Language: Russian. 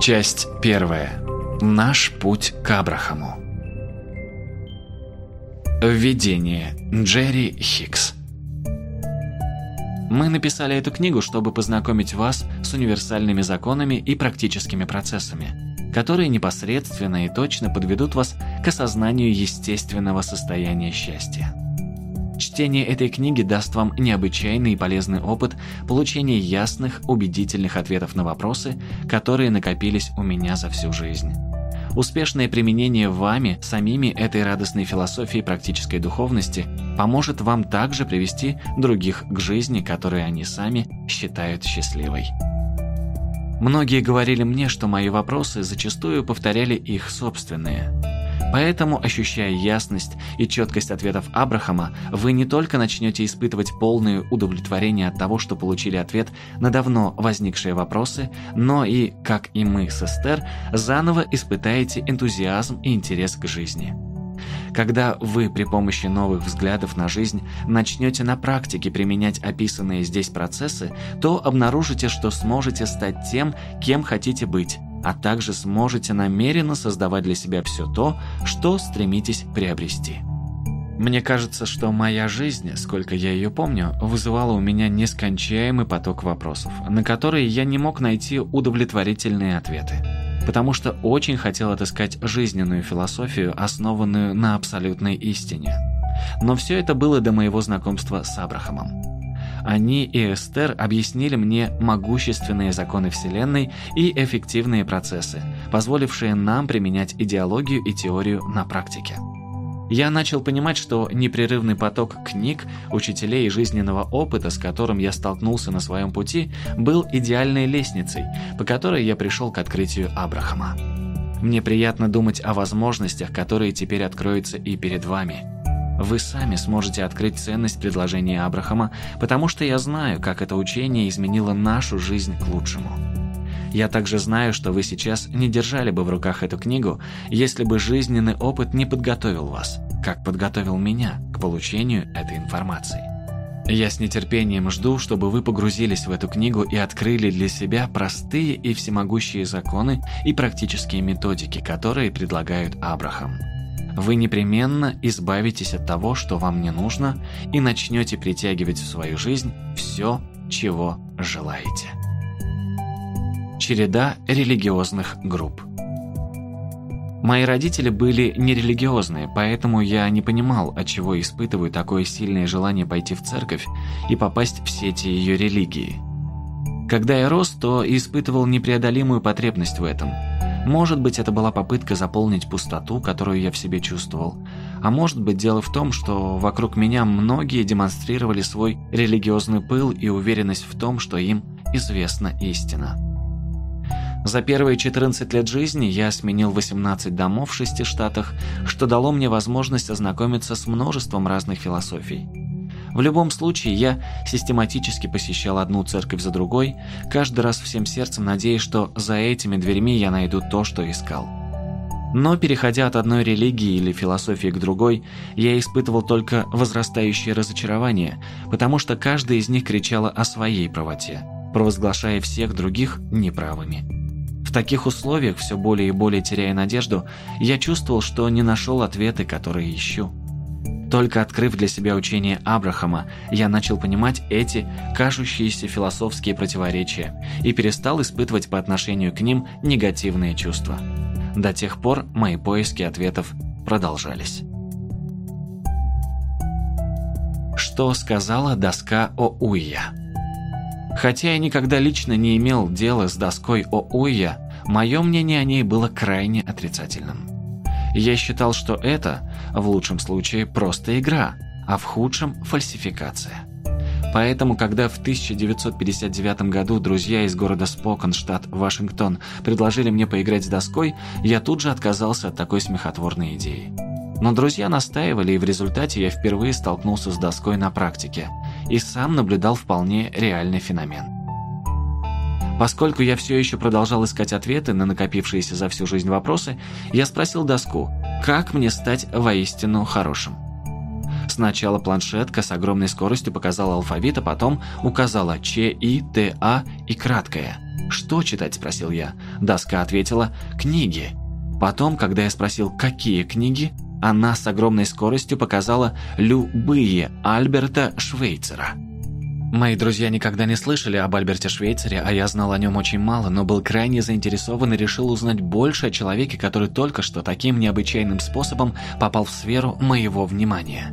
Часть первая. Наш путь к Абрахаму. Введение. Джерри Хикс. Мы написали эту книгу, чтобы познакомить вас с универсальными законами и практическими процессами, которые непосредственно и точно подведут вас к осознанию естественного состояния счастья. Чтение этой книги даст вам необычайный и полезный опыт получения ясных, убедительных ответов на вопросы, которые накопились у меня за всю жизнь. Успешное применение вами самими этой радостной философии практической духовности поможет вам также привести других к жизни, которую они сами считают счастливой. Многие говорили мне, что мои вопросы зачастую повторяли их собственные – Поэтому, ощущая ясность и четкость ответов Абрахама, вы не только начнете испытывать полное удовлетворение от того, что получили ответ на давно возникшие вопросы, но и, как и мы с Эстер, заново испытаете энтузиазм и интерес к жизни. Когда вы при помощи новых взглядов на жизнь начнете на практике применять описанные здесь процессы, то обнаружите, что сможете стать тем, кем хотите быть, а также сможете намеренно создавать для себя все то, что стремитесь приобрести. Мне кажется, что моя жизнь, сколько я ее помню, вызывала у меня нескончаемый поток вопросов, на которые я не мог найти удовлетворительные ответы. Потому что очень хотел отыскать жизненную философию, основанную на абсолютной истине. Но все это было до моего знакомства с Абрахамом. Они и Эстер объяснили мне могущественные законы Вселенной и эффективные процессы, позволившие нам применять идеологию и теорию на практике. Я начал понимать, что непрерывный поток книг, учителей и жизненного опыта, с которым я столкнулся на своем пути, был идеальной лестницей, по которой я пришел к открытию Абрахама. Мне приятно думать о возможностях, которые теперь откроются и перед вами – вы сами сможете открыть ценность предложения Абрахама, потому что я знаю, как это учение изменило нашу жизнь к лучшему. Я также знаю, что вы сейчас не держали бы в руках эту книгу, если бы жизненный опыт не подготовил вас, как подготовил меня к получению этой информации. Я с нетерпением жду, чтобы вы погрузились в эту книгу и открыли для себя простые и всемогущие законы и практические методики, которые предлагают Абрахам вы непременно избавитесь от того, что вам не нужно, и начнете притягивать в свою жизнь все, чего желаете. Череда религиозных групп Мои родители были нерелигиозные, поэтому я не понимал, от чего испытываю такое сильное желание пойти в церковь и попасть в сети ее религии. Когда я рос, то испытывал непреодолимую потребность в этом – может быть, это была попытка заполнить пустоту, которую я в себе чувствовал. А может быть, дело в том, что вокруг меня многие демонстрировали свой религиозный пыл и уверенность в том, что им известна истина. За первые 14 лет жизни я сменил 18 домов в шести штатах, что дало мне возможность ознакомиться с множеством разных философий. В любом случае, я систематически посещал одну церковь за другой, каждый раз всем сердцем надеясь, что за этими дверьми я найду то, что искал. Но, переходя от одной религии или философии к другой, я испытывал только возрастающее разочарование, потому что каждая из них кричала о своей правоте, провозглашая всех других неправыми. В таких условиях, все более и более теряя надежду, я чувствовал, что не нашел ответы, которые ищу. Только открыв для себя учение Абрахама, я начал понимать эти кажущиеся философские противоречия и перестал испытывать по отношению к ним негативные чувства. До тех пор мои поиски ответов продолжались. Что сказала доска Оуя? Хотя я никогда лично не имел дела с доской Оуя, мое мнение о ней было крайне отрицательным. Я считал, что это, в лучшем случае, просто игра, а в худшем – фальсификация. Поэтому, когда в 1959 году друзья из города Спокон, штат Вашингтон, предложили мне поиграть с доской, я тут же отказался от такой смехотворной идеи. Но друзья настаивали, и в результате я впервые столкнулся с доской на практике и сам наблюдал вполне реальный феномен. Поскольку я все еще продолжал искать ответы на накопившиеся за всю жизнь вопросы, я спросил доску, как мне стать воистину хорошим. Сначала планшетка с огромной скоростью показала алфавит, а потом указала Ч, И, Т, А и краткое «Что читать?» – спросил я. Доска ответила «Книги». Потом, когда я спросил «Какие книги?», она с огромной скоростью показала «Любые» Альберта Швейцера. Мои друзья никогда не слышали об Альберте Швейцере, а я знал о нем очень мало, но был крайне заинтересован и решил узнать больше о человеке, который только что таким необычайным способом попал в сферу моего внимания.